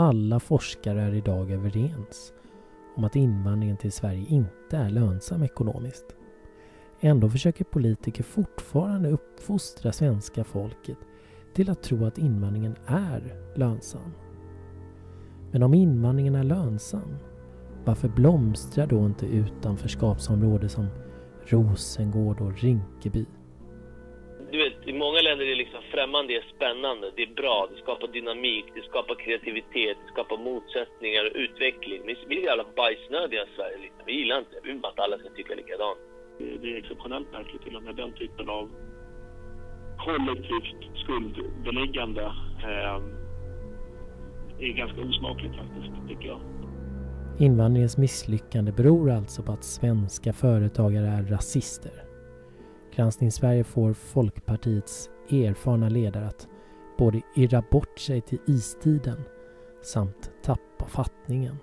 Alla forskare är idag överens om att invandringen till Sverige inte är lönsam ekonomiskt. Ändå försöker politiker fortfarande uppfostra svenska folket till att tro att invandringen är lönsam. Men om invandringen är lönsam, varför blomstrar då inte utanförskapsområden som Rosengård och Rinkeby? I många länder är det liksom främmande är spännande, det är bra, det skapar dynamik, det skapar kreativitet, det skapar motsättningar och utveckling. Vi är jävla bajsnödiga i Sverige. Liksom. Vi gillar inte det, vi vill att alla ska tycka likadant. Det är exceptionellt märkligt till och med den typen av kollektivt skuldbeläggande eh, är ganska osmakligt faktiskt, tycker jag. Invandringens misslyckande beror alltså på att svenska företagare är rasister. Granskning Sverige får Folkpartiets erfarna ledare att både irra bort sig till istiden samt tappa fattningen.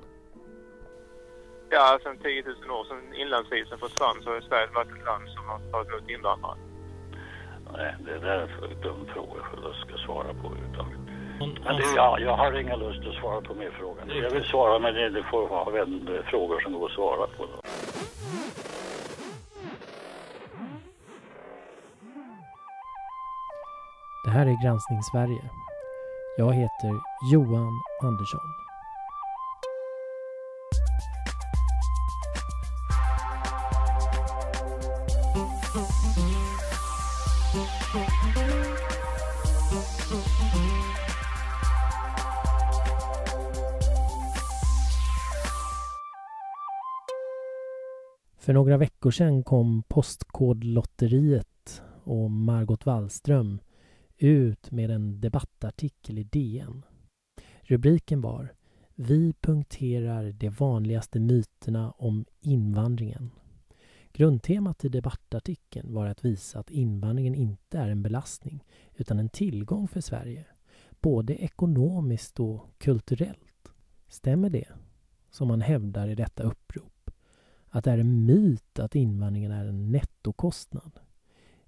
Ja, sen 10 000 år sedan inlandsisen försvann så har Sverige varit ett land som har tagit emot invandrare. Nej, det där är för dum fråga för att ska svara på överhuvudtaget. Men det, ja, jag har ingen lust att svara på mer frågor. Jag vill svara men det, får vara en frågor som går att svara på. Då. Här är Granskning Sverige. Jag heter Johan Andersson. För några veckor sedan kom Postkodlotteriet och Margot Wallström ut med en debattartikel i DN. Rubriken var Vi punkterar de vanligaste myterna om invandringen. Grundtemat i debattartikeln var att visa att invandringen inte är en belastning utan en tillgång för Sverige, både ekonomiskt och kulturellt. Stämmer det, som man hävdar i detta upprop? att det är en myt att invandringen är en nettokostnad.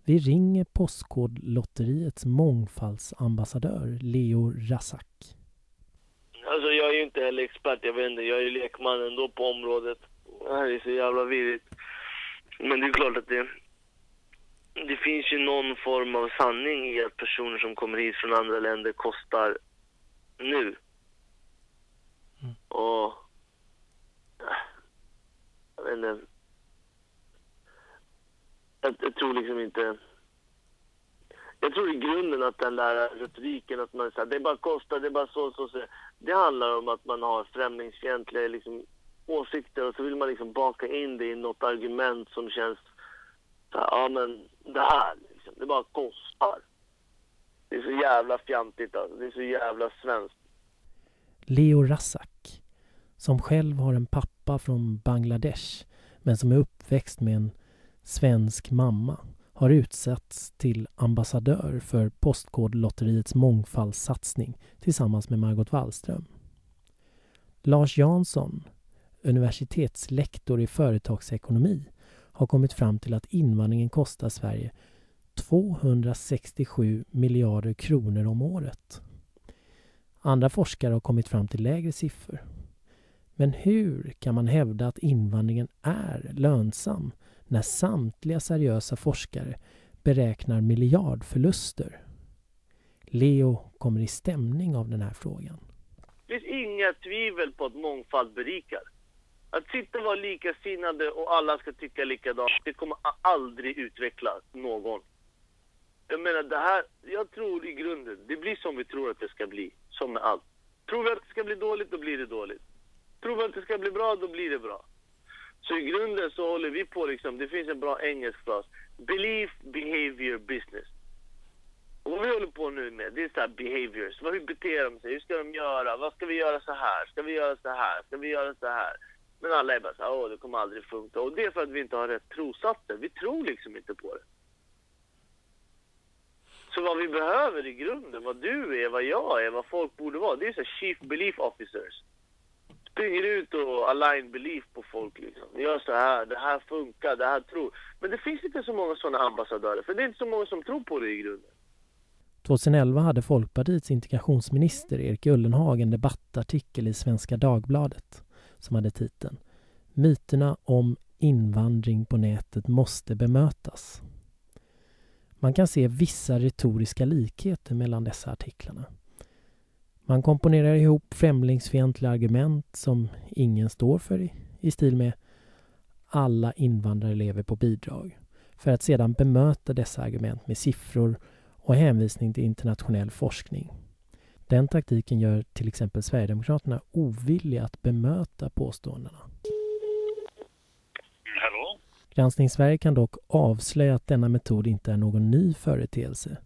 Vi ringer Postkodlotteriets mångfaldsambassadör Leo Razak. Alltså jag är ju inte heller expert, jag vet inte, jag är ju lekman ändå på området. Det här är så jävla virrigt. Men det är klart att det, det finns ju någon form av sanning i att personer som kommer hit från andra länder kostar nu. Mm. Och jag vet inte. Jag, jag, tror liksom inte... Jag tror i grunden att den där retoriken att man säger det bara kostar, det är bara så, så, så. Det handlar om att man har främlingsfientliga liksom, åsikter och så vill man liksom baka in det i något argument som känns så här, ja men det här liksom, det bara kostar. Det är så jävla fjantigt alltså. Det är så jävla svenskt. Leo Rassak, som själv har en pappa pappa från Bangladesh men som är uppväxt med en svensk mamma har utsetts till ambassadör för Postkodlotteriets mångfaldssatsning tillsammans med Margot Wallström. Lars Jansson, universitetslektor i företagsekonomi, har kommit fram till att invandringen kostar Sverige 267 miljarder kronor om året. Andra forskare har kommit fram till lägre siffror. Men hur kan man hävda att invandringen är lönsam när samtliga seriösa forskare beräknar miljardförluster? Leo kommer i stämning av den här frågan. Det finns inga tvivel på att mångfald berikar. Att sitta och vara likasinnade och alla ska tycka likadant, det kommer aldrig utveckla någon. Jag menar det här, jag tror i grunden, det blir som vi tror att det ska bli, som med allt. Tror vi att det ska bli dåligt, då blir det dåligt. Tror vi att det ska bli bra, då blir det bra. Så i grunden så håller vi på liksom, det finns en bra engelsk fras. Belief, behavior, business. Och vad vi håller på nu med, det är så här behaviors. Hur beter de sig? Hur ska de göra? Vad ska vi göra så här? Ska vi göra så här? Ska vi göra så här? Men alla är bara så här, åh det kommer aldrig funka. Och det är för att vi inte har rätt trosatser. Vi tror liksom inte på det. Så vad vi behöver i grunden, vad du är, vad jag är, vad folk borde vara, det är så chief belief officers springer ut och align belief på folk liksom. Gör så här, det här funkar, det här tror. Men det finns inte så många sådana ambassadörer, för det är inte så många som tror på det i grunden. 2011 hade Folkpartiets integrationsminister Erik Ullenhag en debattartikel i Svenska Dagbladet som hade titeln Myterna om invandring på nätet måste bemötas. Man kan se vissa retoriska likheter mellan dessa artiklarna. Man komponerar ihop främlingsfientliga argument som ingen står för i, i stil med alla invandrare lever på bidrag för att sedan bemöta dessa argument med siffror och hänvisning till internationell forskning. Den taktiken gör till exempel Sverigedemokraterna ovilliga att bemöta påståendena. Hallå? Granskning Sverige kan dock avslöja att denna metod inte är någon ny företeelse.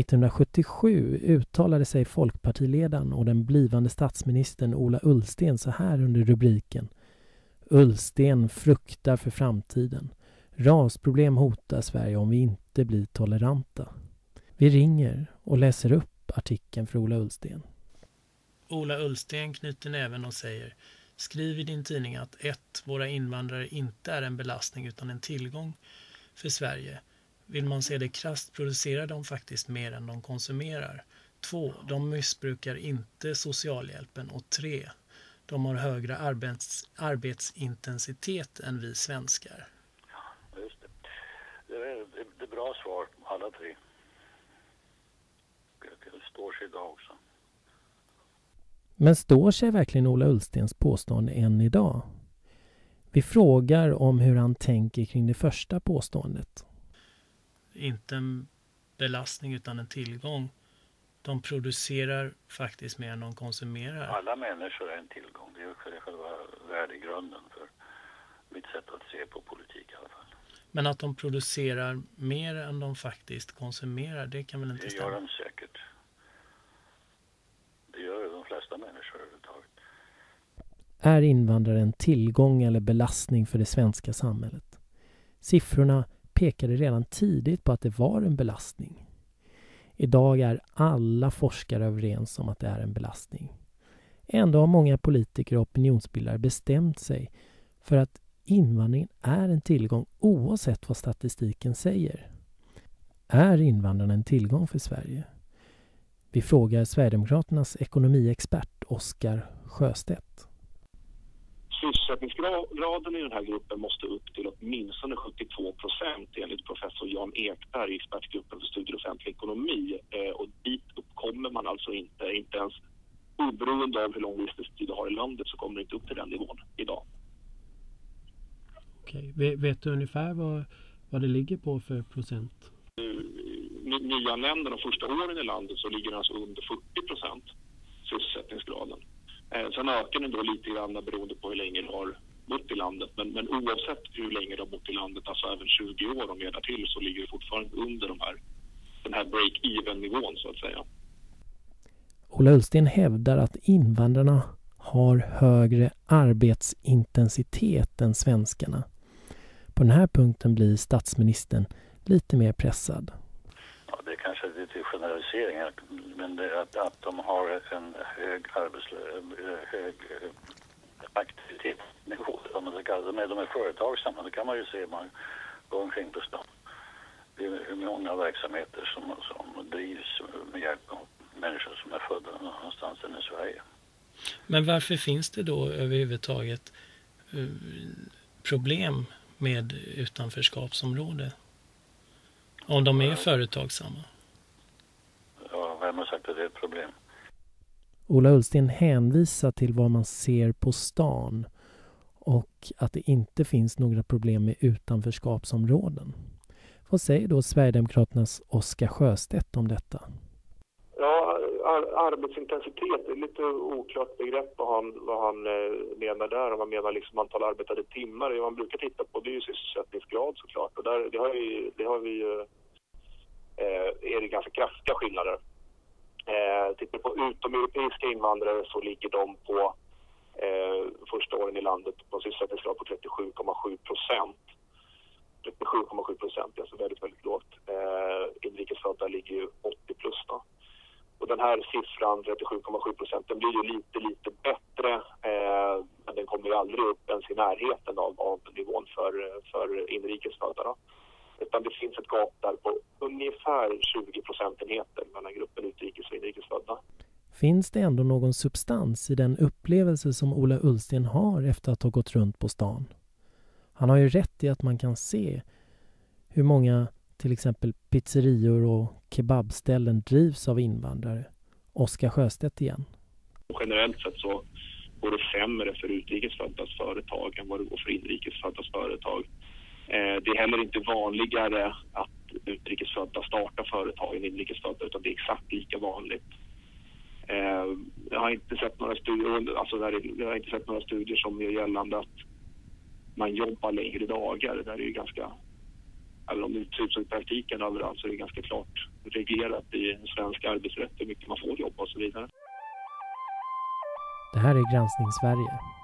1977 uttalade sig folkpartiledaren och den blivande statsministern Ola Ullsten så här under rubriken Ullsten fruktar för framtiden. Rasproblem hotar Sverige om vi inte blir toleranta. Vi ringer och läser upp artikeln för Ola Ullsten. Ola Ullsten knyter näven och säger Skriv i din tidning att 1. Våra invandrare inte är en belastning utan en tillgång för Sverige. Vill man se det krasst producerar de faktiskt mer än de konsumerar. 2. De missbrukar inte socialhjälpen. Och 3. De har högre arbets, arbetsintensitet än vi svenskar. Ja, just det. Det är, det, det är bra svar, alla tre. Det står sig idag också. Men står sig verkligen Ola Ullstens påstående än idag? Vi frågar om hur han tänker kring det första påståendet. Inte en belastning utan en tillgång. De producerar faktiskt mer än de konsumerar. Alla människor är en tillgång. Det är själva värdegrunden för mitt sätt att se på politik i alla fall. Men att de producerar mer än de faktiskt konsumerar, det kan väl inte Det stämma? gör de säkert. Det gör de flesta människor överhuvudtaget. Är invandrare en tillgång eller belastning för det svenska samhället? Siffrorna pekade redan tidigt på att det var en belastning. Idag är alla forskare överens om att det är en belastning. Ändå har många politiker och opinionsbildare bestämt sig för att invandringen är en tillgång oavsett vad statistiken säger. Är invandrarna en tillgång för Sverige? Vi frågar Sverigedemokraternas ekonomiexpert Oskar Sjöstedt. Sysselsättningsgraden i den här gruppen måste upp till åtminstone 72 procent enligt professor Jan Ekberg i expertgruppen för studier i offentlig ekonomi. Eh, och dit uppkommer man alltså inte, inte ens oberoende av hur lång vistelsetid du har i landet så kommer det inte upp till den nivån idag. Okej. Vet, du ungefär vad, vad det ligger på för procent? Ny- Nyanlända de första åren i landet så ligger den alltså under 40 procent sysselsättningsgraden. Eh, sen ökar den då lite grann beroende på hur länge du har bott i landet. Men, men oavsett hur länge du har bott i landet, alltså även 20 år och mer därtill, så ligger du fortfarande under de här, den här break-even nivån så att säga. Ola Ullsten hävdar att invandrarna har högre arbetsintensitet än svenskarna. På den här punkten blir statsministern lite mer pressad. Ja, det är kanske lite generaliseringar, men det att, att de har en hög arbetslöshet, hög eh, aktivitetsnivå, om man ska kalla det. De är, de är företagsamma, det kan man ju se man går omkring på stan. Det är många verksamheter som, som drivs med hjälp av människor som är födda någonstans än i Sverige. Men varför finns det då överhuvudtaget eh, problem med utanförskapsområde? Om de är företagsamma? Vem har sagt att det är ett problem? Ola Ullsten hänvisar till vad man ser på stan och att det inte finns några problem med utanförskapsområden. Vad säger då Sverigedemokraternas Oskar Sjöstedt om detta? Ja, ar arbetsintensitet det är lite oklart begrepp vad han, vad han eh, menar där. Om man menar liksom antal arbetade timmar. Det man brukar titta på det är ju sysselsättningsgrad såklart. Och där, det har, vi, det har vi ju, eh, är det ganska kraftiga skillnader. Eh, tittar på utomeuropeiska invandrare så ligger de på eh, första åren i landet på en sysselsättningsgrad på 37,7 procent. 37,7 procent är alltså väldigt, väldigt lågt. Eh, inrikesfödda ligger ju 80 plus då. Och den här siffran, 37,7 procent, den blir ju lite, lite bättre. Eh, men den kommer ju aldrig upp ens i närheten av, av nivån för, för inrikesfödda. Då. Utan det finns ett gap där på ungefär 20 procentenheter mellan gruppen utrikes och inrikesfödda. Finns det ändå någon substans i den upplevelse som Ola Ullsten har efter att ha gått runt på stan? Han har ju rätt i att man kan se hur många till exempel pizzerior och kebabställen drivs av invandrare. Oskar Sjöstedt igen. Generellt sett så går det sämre för utrikesföddas företag än vad det går för inrikesföddas företag. Eh, det är heller inte vanligare att utrikesfödda startar företag än inrikesfödda utan det är exakt lika vanligt. Eh, jag har inte sett några studier, alltså jag har inte sett några studier som gör gällande att man jobbar längre dagar. Det är ju ganska, även om det ser ut typ som i praktiken överallt så är det ganska klart reglerat i svensk arbetsrätt hur mycket man får jobba och så vidare. Det här är Granskning Sverige.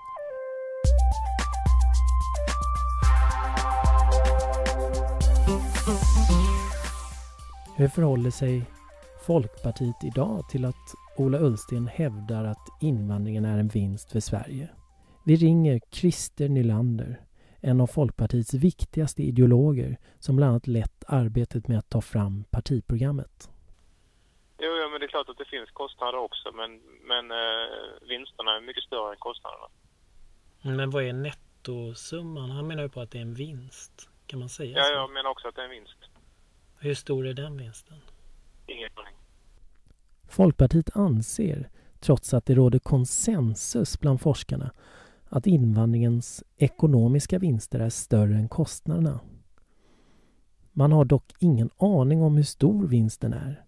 Hur förhåller sig Folkpartiet idag till att Ola Ullsten hävdar att invandringen är en vinst för Sverige? Vi ringer Christer Nylander, en av Folkpartiets viktigaste ideologer som bland annat lett arbetet med att ta fram partiprogrammet. Jo, ja, men det är klart att det finns kostnader också, men, men eh, vinsterna är mycket större än kostnaderna. Men vad är nettosumman? Han menar ju på att det är en vinst. Kan man säga ja, så? jag menar också att det är en vinst. Hur stor är den vinsten? Ingen aning. Folkpartiet anser, trots att det råder konsensus bland forskarna, att invandringens ekonomiska vinster är större än kostnaderna. Man har dock ingen aning om hur stor vinsten är.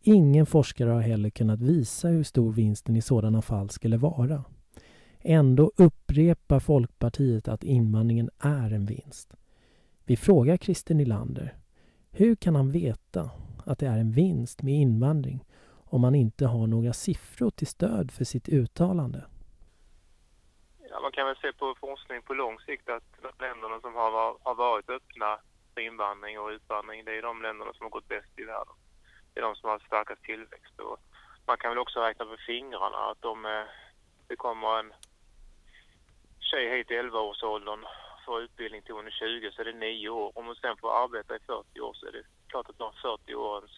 Ingen forskare har heller kunnat visa hur stor vinsten i sådana fall skulle vara. Ändå upprepar Folkpartiet att invandringen är en vinst. Vi frågar Christer Nylander. Hur kan han veta att det är en vinst med invandring om man inte har några siffror till stöd för sitt uttalande? Ja, man kan väl se på forskning på lång sikt att de länderna som har, har varit öppna för invandring och utvandring, det är de länderna som har gått bäst i världen. Det är de som har starkast tillväxt. Och man kan väl också räkna på fingrarna att om eh, det kommer en tjej hit i 11-årsåldern får utbildning till hon är 20 så är det 9 år. Om hon sen får arbeta i 40 år så är det klart att de 40 årens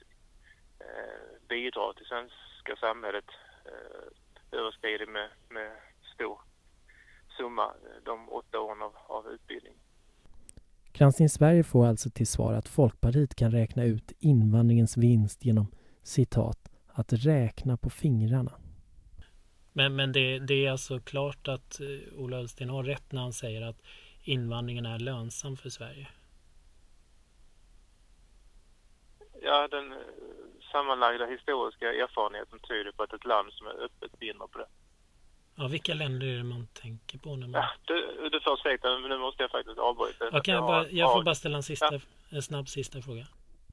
eh, bidrag till svenska samhället eh, överskrider med, med stor summa eh, de åtta åren av, av utbildning. Granskning Sverige får alltså till svar att Folkpartiet kan räkna ut invandringens vinst genom citat att räkna på fingrarna. Men, men det, det är alltså klart att uh, Ola Ullsten har rätt när han säger att invandringen är lönsam för Sverige? Ja, den eh, sammanlagda historiska erfarenheten tyder på att ett land som är öppet vinner på det. Ja, vilka länder är det man tänker på? När man... Ja, du, du får ursäkta, men nu måste jag faktiskt avbryta. Okay, jag, bara, jag får bara ställa en, sista, ja. en snabb sista fråga.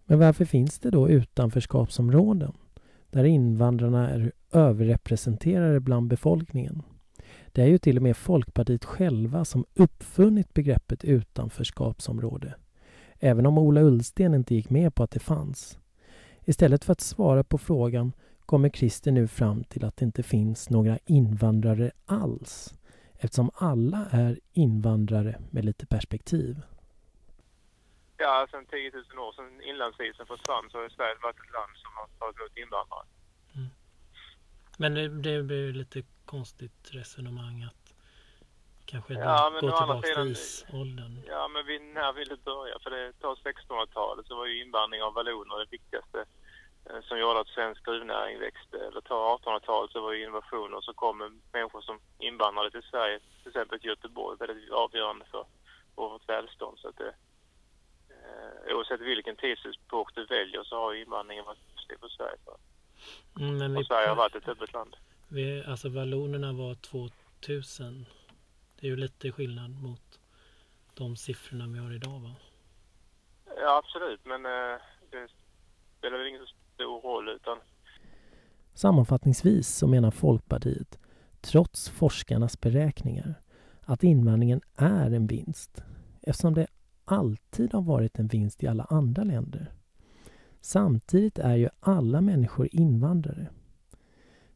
Men varför finns det då utanförskapsområden där invandrarna är överrepresenterade bland befolkningen? Det är ju till och med Folkpartiet själva som uppfunnit begreppet utanförskapsområde. Även om Ola Ullsten inte gick med på att det fanns. Istället för att svara på frågan kommer Christer nu fram till att det inte finns några invandrare alls eftersom alla är invandrare med lite perspektiv. Ja, sedan 10 000 år sedan inlandsisen försvann så har Sverige varit ett land som har tagit emot invandrare. Men det, det blir lite konstigt resonemang att kanske ja, gå tillbaka till isåldern. Ja, men vi, när vill det börja? För det tar 1600-talet så var ju invandring av valloner det viktigaste Eh, som gjorde att svensk gruvnäring växte. Eller ta 1800-talet så var det invasioner så kom människor som invandrade till Sverige, till exempel till Göteborg, väldigt avgörande för vårt välstånd. Så att det, eh, oavsett vilken tidsepok du väljer så har invandringen varit positiv för Sverige. Mm, men och Sverige har varit ett öppet land. Vi, alltså vallonerna var 2000. Det är ju lite skillnad mot de siffrorna vi har idag va? Ja absolut men eh, det spelar väl ingen stor roll utan Sammanfattningsvis så menar Folkpartiet, trots forskarnas beräkningar, att invandringen är en vinst eftersom det alltid har varit en vinst i alla andra länder. Samtidigt är ju alla människor invandrare.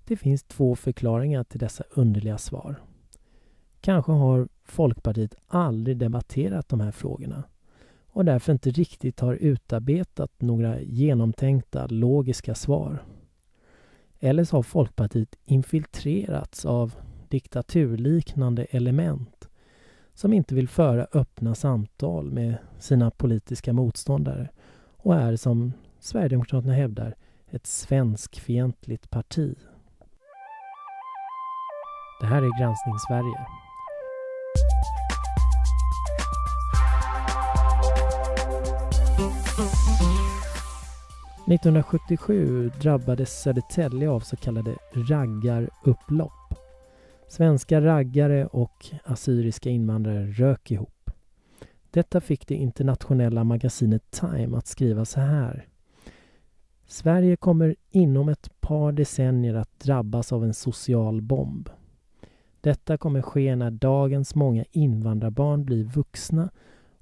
Det finns två förklaringar till dessa underliga svar. Kanske har Folkpartiet aldrig debatterat de här frågorna och därför inte riktigt har utarbetat några genomtänkta logiska svar. Eller så har Folkpartiet infiltrerats av diktaturliknande element som inte vill föra öppna samtal med sina politiska motståndare och är som Sverigedemokraterna hävdar ett svenskfientligt parti. Det här är Granskning Sverige. –1977 drabbades Södertälje av så kallade raggarupplopp. Svenska raggare och assyriska invandrare rök ihop. Detta fick det internationella magasinet Time att skriva så här. Sverige kommer inom ett par decennier att drabbas av en social bomb. Detta kommer ske när dagens många invandrarbarn blir vuxna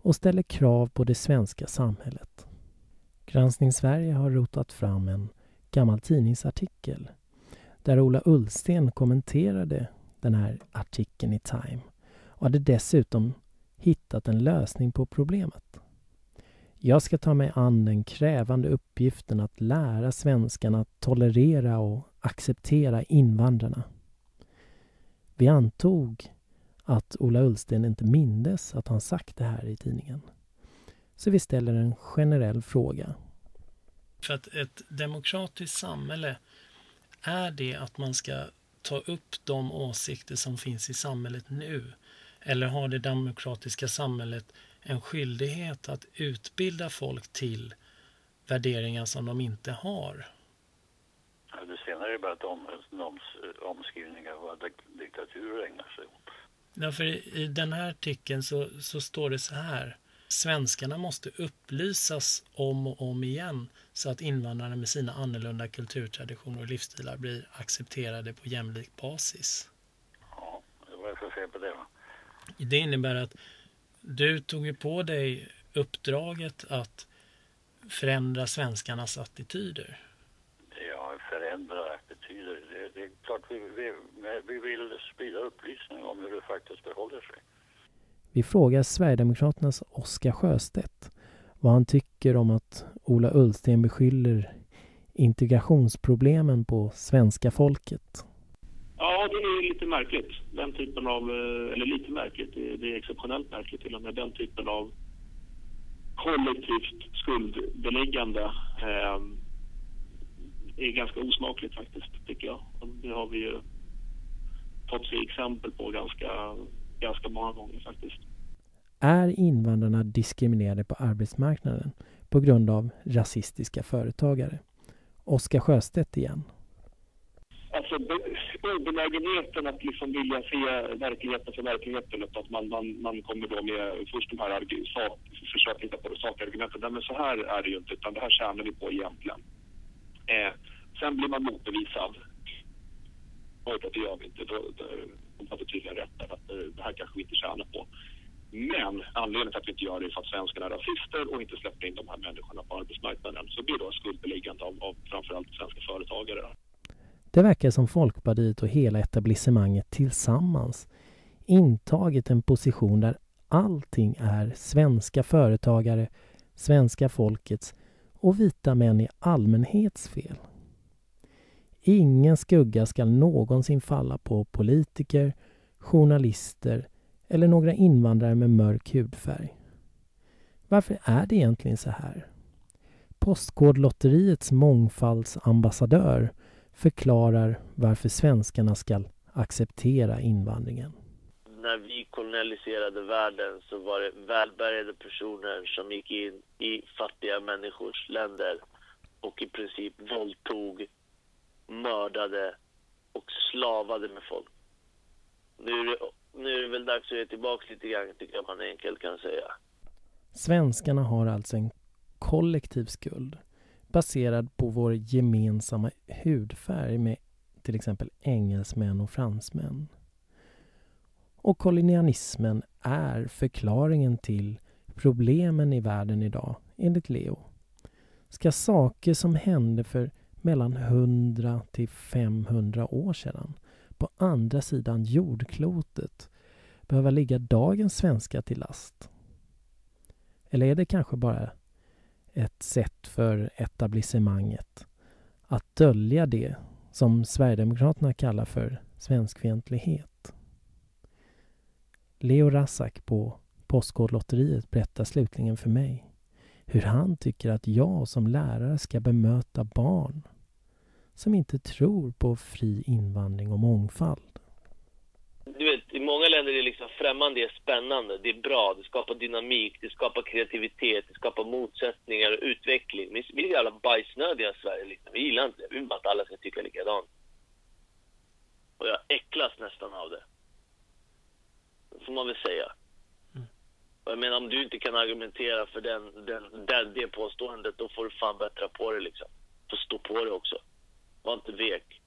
och ställer krav på det svenska samhället. Granskning Sverige har rotat fram en gammal tidningsartikel där Ola Ullsten kommenterade den här artikeln i Time och hade dessutom hittat en lösning på problemet. Jag ska ta mig an den krävande uppgiften att lära svenskarna att tolerera och acceptera invandrarna. Vi antog att Ola Ullsten inte mindes att han sagt det här i tidningen. Så vi ställer en generell fråga. För att ett demokratiskt samhälle är det att man ska ta upp de åsikter som finns i samhället nu? Eller har det demokratiska samhället en skyldighet att utbilda folk till värderingar som de inte har? Ja, det senare är bara ett om, om, omskrivning av vad diktaturer ägnar sig åt. Ja, för i, i den här artikeln så, så står det så här. Svenskarna måste upplysas om och om igen så att invandrarna med sina annorlunda kulturtraditioner och livsstilar blir accepterade på jämlik basis. Ja, det för fel på det då? Det innebär att du tog ju på dig uppdraget att förändra svenskarnas attityder. Ja, förändra attityder. Det, det är klart vi, vi, vi vill sprida upplysning om hur det faktiskt förhåller sig. Vi frågar Sverigedemokraternas Oskar Sjöstedt vad han tycker om att Ola Ullsten beskyller integrationsproblemen på svenska folket. Ja, det är lite märkligt. Den typen av, eh, eller lite märkligt, det är exceptionellt märkligt till och med, den typen av kollektivt skuldbeläggande eh, är ganska osmakligt faktiskt, tycker jag. Det har vi ju fått se exempel på ganska, ganska många gånger faktiskt. Är invandrarna diskriminerade på arbetsmarknaden på grund av rasistiska företagare? Oskar Sjöstedt igen. Alltså obenägenheten att liksom vilja se verkligheten för verkligheten. Att man, man, man kommer då med först de här sak, försöker hitta på sakargumenten. Nej men så här är det ju inte utan det här tjänar vi på egentligen. Eh, sen blir man motbevisad. Det gör vi inte. Då, då, de hade tydligen rätt där, att eh, det här kanske vi inte tjänar på. Men anledningen till att vi inte gör det är för att svenskarna är rasister och inte släpper in de här människorna på arbetsmarknaden. Så blir då skuldbeläggande av, av framförallt svenska företagare. Det verkar som Folkpartiet och hela etablissemanget tillsammans intagit en position där allting är svenska företagare, svenska folkets och vita män i allmänhets fel. Ingen skugga ska någonsin falla på politiker, journalister eller några invandrare med mörk hudfärg. Varför är det egentligen så här? Postkodlotteriets mångfaldsambassadör förklarar varför svenskarna ska acceptera invandringen. När vi kolonialiserade världen så var det välbärgade personer som gick in i fattiga människors länder och i princip våldtog, mördade och slavade med folk. Nu är det, nu är det väl dags att ge tillbaka lite grann, tycker jag man enkelt kan säga. Svenskarna har alltså en kollektiv skuld baserad på vår gemensamma hudfärg med till exempel engelsmän och fransmän. Och kolonialismen är förklaringen till problemen i världen idag, enligt Leo. Ska saker som hände för mellan 100 till 500 år sedan på andra sidan jordklotet behöva ligga dagens svenskar till last? Eller är det kanske bara ett sätt för etablissemanget att dölja det som Sverigedemokraterna kallar för svenskfientlighet? Leo Rassak på Postkodlotteriet berättar slutligen för mig hur han tycker att jag som lärare ska bemöta barn som inte tror på fri invandring och mångfald. Du är det liksom främmande är spännande, det är bra, det skapar dynamik, det skapar kreativitet, det skapar motsättningar och utveckling. Men vi är jävla bajsnödiga i Sverige liksom. Vi gillar inte det. Vi vill bara att alla ska tycka likadant. Och jag äcklas nästan av det. Det får man väl säga. Och jag menar, om du inte kan argumentera för den, den, den, det påståendet, då får du fan bättra på det liksom. Får stå på det också. Var inte vek.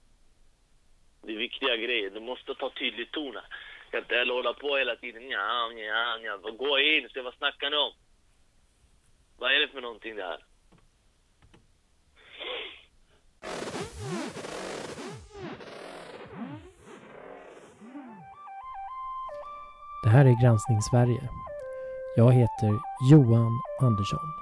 Det är viktiga grejer. Du måste ta tydlig ton här. Ska inte heller hålla på hela tiden. Nja, nja, nja. Gå in, se vad snackar ni om? Vad är det för någonting det här? Det här är Granskning Sverige. Jag heter Johan Andersson.